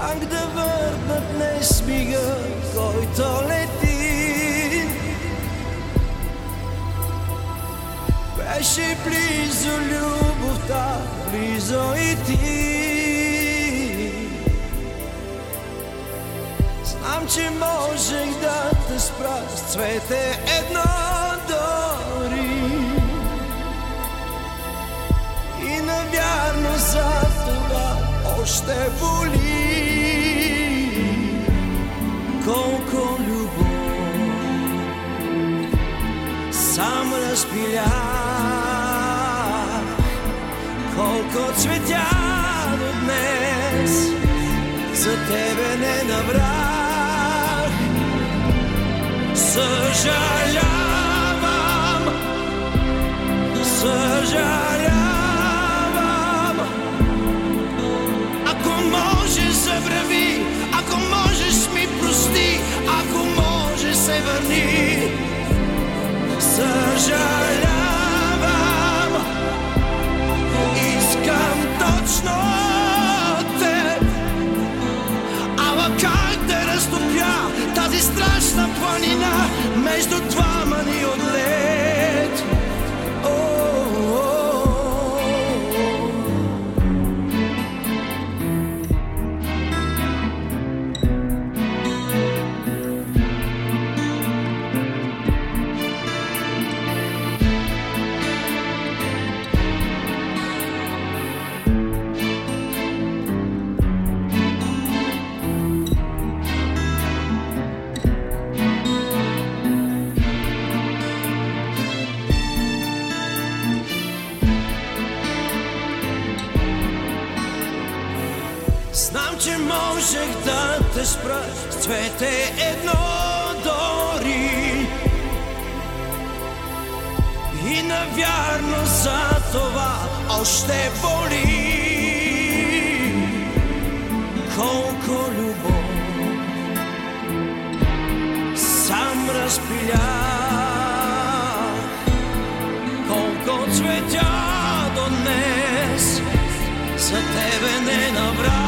Как да върнат днес мига, който лети. Беше близо любовта, близо и ти. Знам, че можех да те спра с цвете едно дори. И навярно за това още боли сам разпилях Колко цветя до днес за тебе не набрах. Съжалявам страшна планина. Между двама ни от Знам, че можех да те спра с цвете едно дори. И навярно за това още боли. Колко любов сам разпилях. Колко цветя до днес за тебе не набрах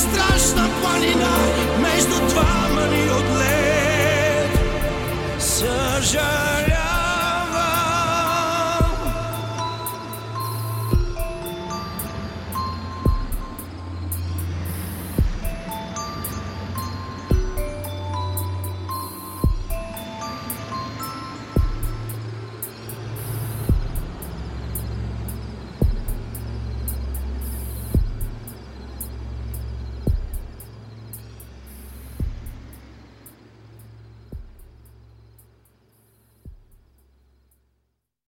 страшна планина между двама ни от лед? Съжалявам